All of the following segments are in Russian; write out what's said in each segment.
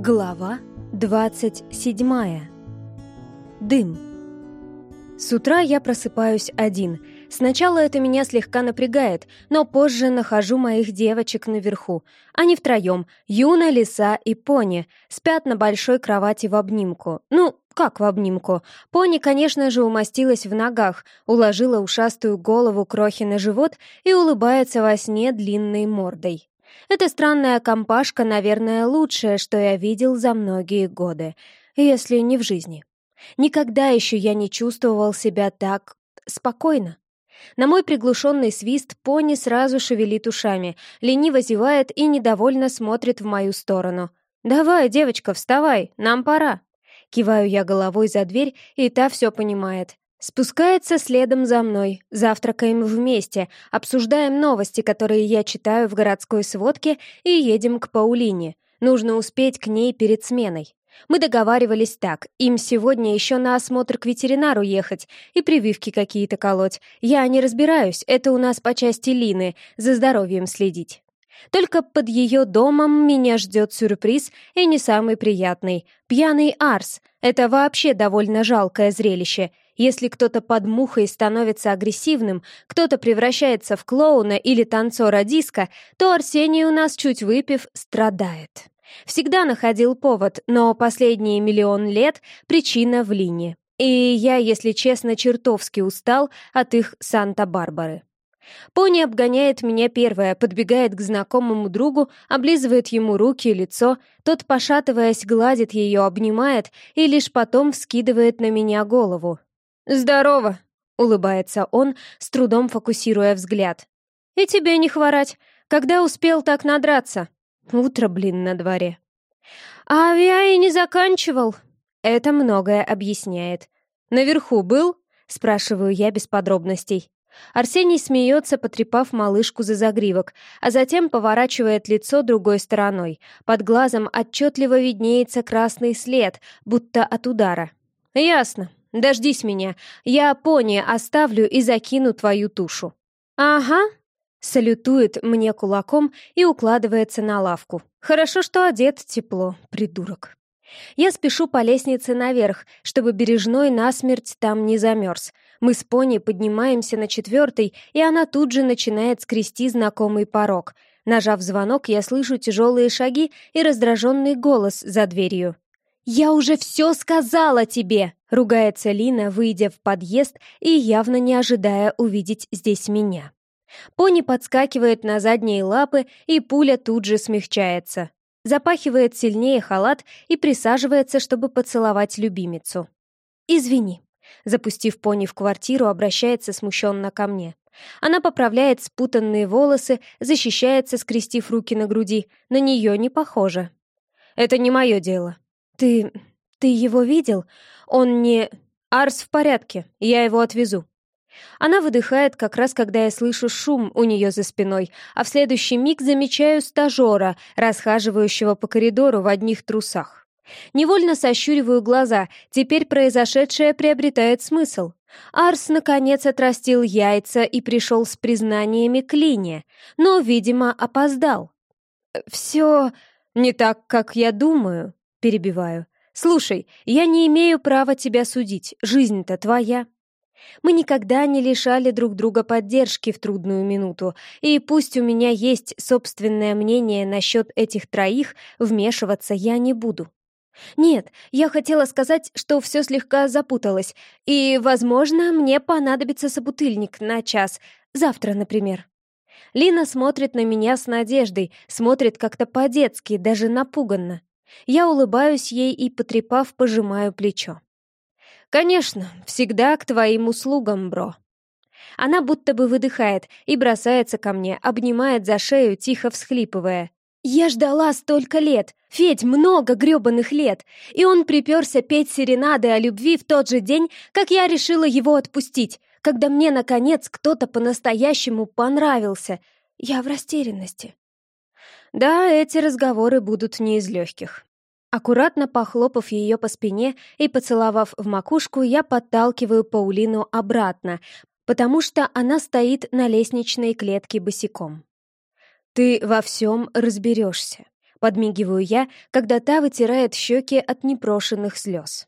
Глава 27. Дым. С утра я просыпаюсь один. Сначала это меня слегка напрягает, но позже нахожу моих девочек наверху. Они втроем, Юна, Лиса и Пони, спят на большой кровати в обнимку. Ну, как в обнимку? Пони, конечно же, умостилась в ногах, уложила ушастую голову крохи на живот и улыбается во сне длинной мордой. Эта странная компашка, наверное, лучшее, что я видел за многие годы, если не в жизни. Никогда еще я не чувствовал себя так спокойно. На мой приглушенный свист пони сразу шевелит ушами, лениво зевает и недовольно смотрит в мою сторону. «Давай, девочка, вставай, нам пора!» Киваю я головой за дверь, и та все понимает. Спускается следом за мной. Завтракаем вместе, обсуждаем новости, которые я читаю в городской сводке, и едем к Паулине. Нужно успеть к ней перед сменой. Мы договаривались так, им сегодня еще на осмотр к ветеринару ехать и прививки какие-то колоть. Я не разбираюсь, это у нас по части Лины, за здоровьем следить. Только под ее домом меня ждет сюрприз и не самый приятный. Пьяный Арс. Это вообще довольно жалкое зрелище. Если кто-то под мухой становится агрессивным, кто-то превращается в клоуна или танцора диска, то Арсений у нас, чуть выпив, страдает. Всегда находил повод, но последние миллион лет причина в Лине. И я, если честно, чертовски устал от их Санта-Барбары. Пони обгоняет меня первая, подбегает к знакомому другу, облизывает ему руки и лицо, тот, пошатываясь, гладит ее, обнимает и лишь потом вскидывает на меня голову. «Здорово!» — улыбается он, с трудом фокусируя взгляд. «И тебе не хворать. Когда успел так надраться?» «Утро, блин, на дворе». «А я и не заканчивал». Это многое объясняет. «Наверху был?» — спрашиваю я без подробностей. Арсений смеется, потрепав малышку за загривок, а затем поворачивает лицо другой стороной. Под глазом отчетливо виднеется красный след, будто от удара. «Ясно. Дождись меня. Я пони оставлю и закину твою тушу». «Ага», — салютует мне кулаком и укладывается на лавку. «Хорошо, что одет тепло, придурок». Я спешу по лестнице наверх, чтобы бережной насмерть там не замерз. Мы с пони поднимаемся на четвертый, и она тут же начинает скрести знакомый порог. Нажав звонок, я слышу тяжелые шаги и раздраженный голос за дверью. «Я уже все сказала тебе!» — ругается Лина, выйдя в подъезд и явно не ожидая увидеть здесь меня. Пони подскакивает на задние лапы, и пуля тут же смягчается. Запахивает сильнее халат и присаживается, чтобы поцеловать любимицу. «Извини», — запустив пони в квартиру, обращается смущенно ко мне. Она поправляет спутанные волосы, защищается, скрестив руки на груди. На нее не похоже. «Это не мое дело», «Ты... ты его видел? Он не... Арс в порядке, я его отвезу». Она выдыхает как раз, когда я слышу шум у нее за спиной, а в следующий миг замечаю стажера, расхаживающего по коридору в одних трусах. Невольно сощуриваю глаза, теперь произошедшее приобретает смысл. Арс, наконец, отрастил яйца и пришел с признаниями к Лине, но, видимо, опоздал. «Все не так, как я думаю», Перебиваю. «Слушай, я не имею права тебя судить. Жизнь-то твоя». Мы никогда не лишали друг друга поддержки в трудную минуту, и пусть у меня есть собственное мнение насчет этих троих, вмешиваться я не буду. Нет, я хотела сказать, что все слегка запуталось, и, возможно, мне понадобится собутыльник на час, завтра, например. Лина смотрит на меня с надеждой, смотрит как-то по-детски, даже напуганно. Я улыбаюсь ей и, потрепав, пожимаю плечо. «Конечно, всегда к твоим услугам, бро». Она будто бы выдыхает и бросается ко мне, обнимает за шею, тихо всхлипывая. «Я ждала столько лет! Федь, много грёбаных лет! И он приперся петь серенады о любви в тот же день, как я решила его отпустить, когда мне, наконец, кто-то по-настоящему понравился. Я в растерянности». Да, эти разговоры будут не из легких. Аккуратно похлопав ее по спине и поцеловав в макушку, я подталкиваю Паулину обратно, потому что она стоит на лестничной клетке босиком. «Ты во всем разберешься», Подмигиваю я, когда та вытирает щеки от непрошенных слез.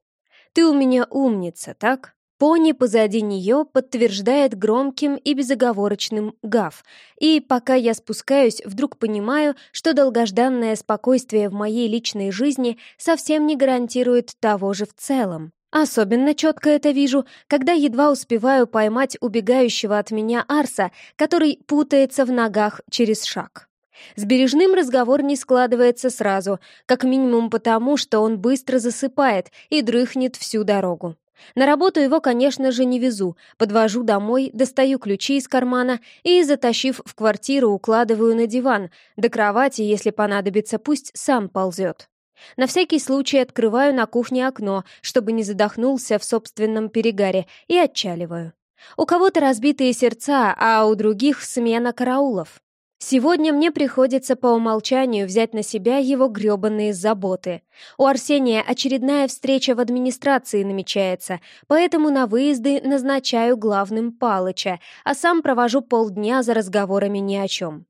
«Ты у меня умница, так?» Пони позади нее подтверждает громким и безоговорочным гав, и пока я спускаюсь, вдруг понимаю, что долгожданное спокойствие в моей личной жизни совсем не гарантирует того же в целом. Особенно четко это вижу, когда едва успеваю поймать убегающего от меня Арса, который путается в ногах через шаг. С Бережным разговор не складывается сразу, как минимум потому, что он быстро засыпает и дрыхнет всю дорогу. На работу его, конечно же, не везу. Подвожу домой, достаю ключи из кармана и, затащив в квартиру, укладываю на диван. До кровати, если понадобится, пусть сам ползет. На всякий случай открываю на кухне окно, чтобы не задохнулся в собственном перегаре, и отчаливаю. У кого-то разбитые сердца, а у других смена караулов. Сегодня мне приходится по умолчанию взять на себя его грёбаные заботы. У Арсения очередная встреча в администрации намечается, поэтому на выезды назначаю главным Палыча, а сам провожу полдня за разговорами ни о чем.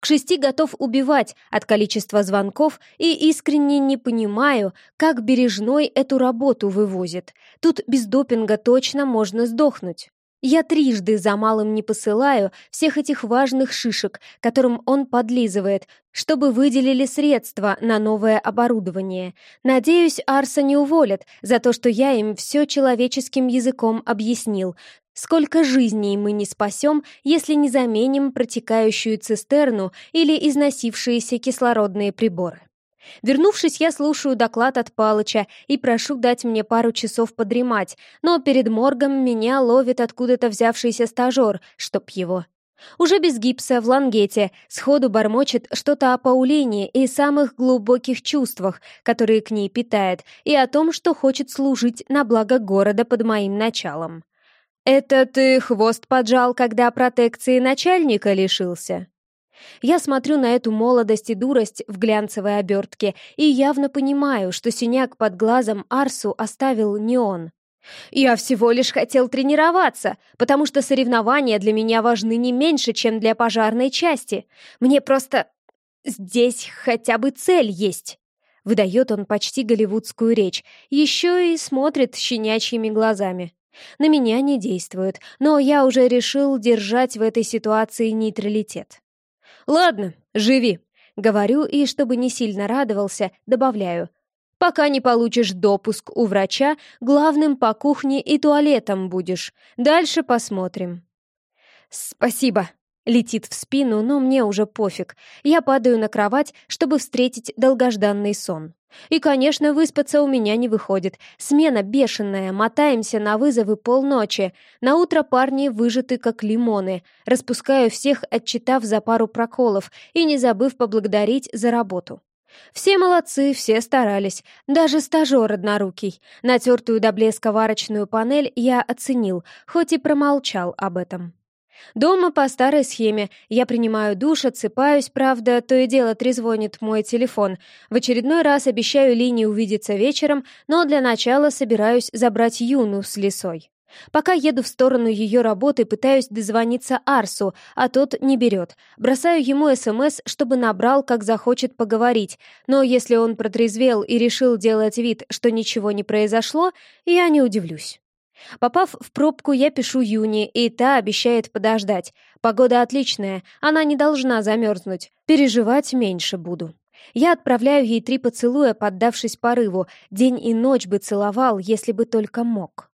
К шести готов убивать от количества звонков и искренне не понимаю, как Бережной эту работу вывозит. Тут без допинга точно можно сдохнуть. Я трижды за малым не посылаю всех этих важных шишек, которым он подлизывает, чтобы выделили средства на новое оборудование. Надеюсь, Арса не уволят за то, что я им все человеческим языком объяснил. Сколько жизней мы не спасем, если не заменим протекающую цистерну или износившиеся кислородные приборы. Вернувшись, я слушаю доклад от Палыча и прошу дать мне пару часов подремать, но перед моргом меня ловит откуда-то взявшийся стажер, чтоб его. Уже без гипса, в лангете, сходу бормочет что-то о Паулине и самых глубоких чувствах, которые к ней питает, и о том, что хочет служить на благо города под моим началом. «Это ты хвост поджал, когда протекции начальника лишился?» Я смотрю на эту молодость и дурость в глянцевой обертке и явно понимаю, что синяк под глазом Арсу оставил не он. «Я всего лишь хотел тренироваться, потому что соревнования для меня важны не меньше, чем для пожарной части. Мне просто... здесь хотя бы цель есть!» Выдает он почти голливудскую речь, еще и смотрит щенячьими глазами. На меня не действует, но я уже решил держать в этой ситуации нейтралитет. «Ладно, живи», — говорю, и, чтобы не сильно радовался, добавляю. «Пока не получишь допуск у врача, главным по кухне и туалетом будешь. Дальше посмотрим». «Спасибо», Летит в спину, но мне уже пофиг. Я падаю на кровать, чтобы встретить долгожданный сон. И, конечно, выспаться у меня не выходит. Смена бешеная, мотаемся на вызовы полночи. На утро парни выжаты как лимоны. Распускаю всех, отчитав за пару проколов и не забыв поблагодарить за работу. Все молодцы, все старались. Даже стажер однорукий. Натертую до блеска варочную панель я оценил, хоть и промолчал об этом. Дома по старой схеме. Я принимаю душ, отсыпаюсь, правда, то и дело трезвонит мой телефон. В очередной раз обещаю Лине увидеться вечером, но для начала собираюсь забрать Юну с лесой. Пока еду в сторону ее работы, пытаюсь дозвониться Арсу, а тот не берет. Бросаю ему СМС, чтобы набрал, как захочет поговорить. Но если он протрезвел и решил делать вид, что ничего не произошло, я не удивлюсь. Попав в пробку, я пишу Юни, и та обещает подождать. Погода отличная, она не должна замерзнуть. Переживать меньше буду. Я отправляю ей три поцелуя, поддавшись порыву. День и ночь бы целовал, если бы только мог.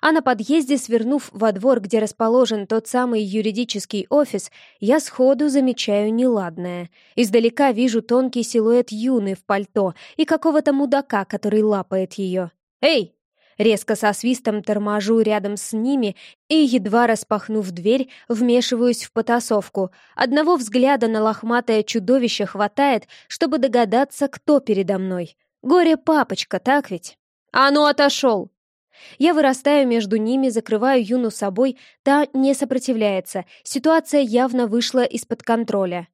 А на подъезде, свернув во двор, где расположен тот самый юридический офис, я сходу замечаю неладное. Издалека вижу тонкий силуэт Юны в пальто и какого-то мудака, который лапает ее. «Эй, Резко со свистом торможу рядом с ними и, едва распахнув дверь, вмешиваюсь в потасовку. Одного взгляда на лохматое чудовище хватает, чтобы догадаться, кто передо мной. Горе-папочка, так ведь? «А ну, отошел!» Я вырастаю между ними, закрываю Юну собой, та не сопротивляется. Ситуация явно вышла из-под контроля.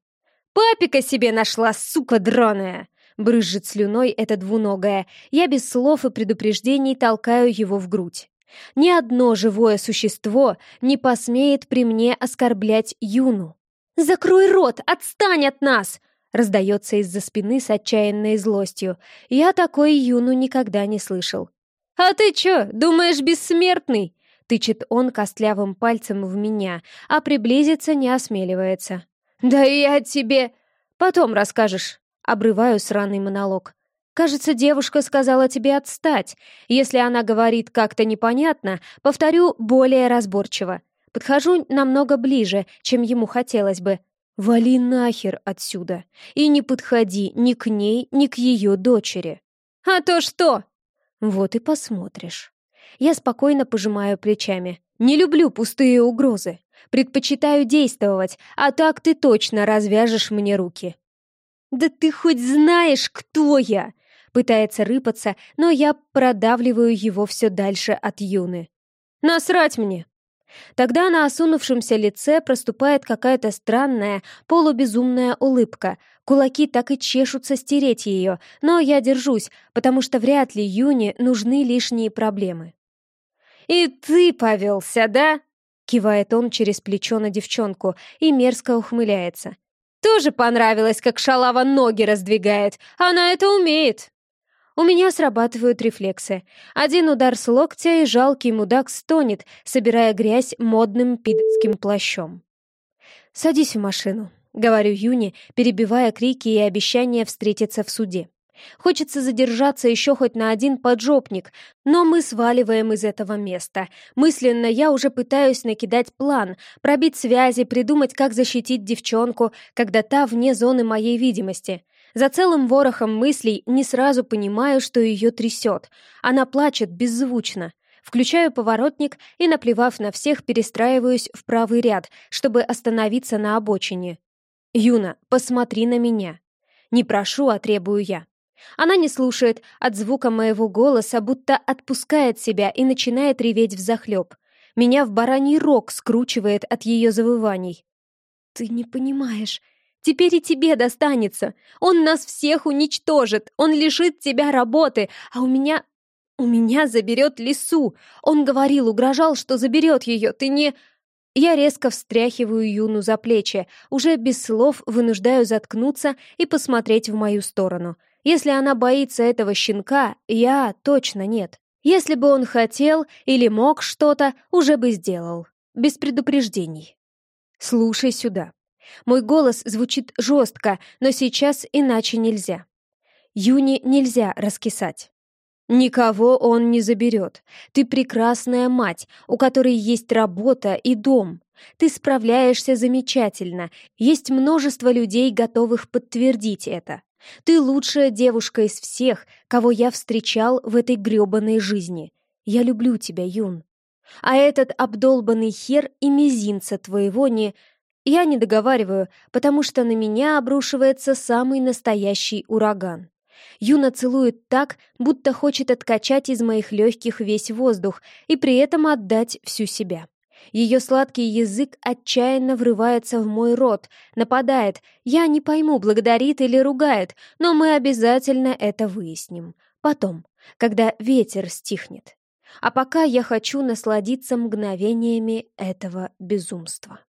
«Папика себе нашла, сука драная!» Брызжет слюной это двуногое. Я без слов и предупреждений толкаю его в грудь. Ни одно живое существо не посмеет при мне оскорблять Юну. «Закрой рот! Отстань от нас!» раздается из-за спины с отчаянной злостью. Я такой Юну никогда не слышал. «А ты чё, думаешь, бессмертный?» Тычет он костлявым пальцем в меня, а приблизиться не осмеливается. «Да я тебе...» «Потом расскажешь». Обрываю сраный монолог. «Кажется, девушка сказала тебе отстать. Если она говорит как-то непонятно, повторю более разборчиво. Подхожу намного ближе, чем ему хотелось бы. Вали нахер отсюда. И не подходи ни к ней, ни к ее дочери. А то что? Вот и посмотришь. Я спокойно пожимаю плечами. Не люблю пустые угрозы. Предпочитаю действовать, а так ты точно развяжешь мне руки. Да ты хоть знаешь, кто я? Пытается рыпаться, но я продавливаю его все дальше от Юны. Насрать мне! Тогда на осунувшемся лице проступает какая-то странная, полубезумная улыбка. Кулаки так и чешутся стереть ее, но я держусь, потому что вряд ли Юне нужны лишние проблемы. «И ты повелся, да?» — кивает он через плечо на девчонку и мерзко ухмыляется. «Тоже понравилось, как шалава ноги раздвигает. Она это умеет!» У меня срабатывают рефлексы. Один удар с локтя, и жалкий мудак стонет, собирая грязь модным пидовским плащом. «Садись в машину», — говорю Юне, перебивая крики и обещания встретиться в суде. Хочется задержаться еще хоть на один поджопник, но мы сваливаем из этого места. Мысленно я уже пытаюсь накидать план, пробить связи, придумать, как защитить девчонку, когда та вне зоны моей видимости. За целым ворохом мыслей не сразу понимаю, что ее трясет. Она плачет беззвучно. Включаю поворотник и, наплевав на всех, перестраиваюсь в правый ряд, чтобы остановиться на обочине. «Юна, посмотри на меня!» Не прошу, а требую я. Она не слушает, от звука моего голоса будто отпускает себя и начинает реветь взахлеб. Меня в бараний рог скручивает от ее завываний. «Ты не понимаешь», Теперь и тебе достанется. Он нас всех уничтожит. Он лишит тебя работы. А у меня... У меня заберет лису. Он говорил, угрожал, что заберет ее. Ты не... Я резко встряхиваю Юну за плечи, уже без слов вынуждаю заткнуться и посмотреть в мою сторону. Если она боится этого щенка, я точно нет. Если бы он хотел или мог что-то, уже бы сделал. Без предупреждений. Слушай сюда. Мой голос звучит жестко, но сейчас иначе нельзя. Юни нельзя раскисать. Никого он не заберет. Ты прекрасная мать, у которой есть работа и дом. Ты справляешься замечательно. Есть множество людей, готовых подтвердить это. Ты лучшая девушка из всех, кого я встречал в этой грёбаной жизни. Я люблю тебя, Юн. А этот обдолбанный хер и мизинца твоего не... Я не договариваю, потому что на меня обрушивается самый настоящий ураган. Юна целует так, будто хочет откачать из моих легких весь воздух и при этом отдать всю себя. Ее сладкий язык отчаянно врывается в мой рот, нападает. Я не пойму, благодарит или ругает, но мы обязательно это выясним. Потом, когда ветер стихнет. А пока я хочу насладиться мгновениями этого безумства.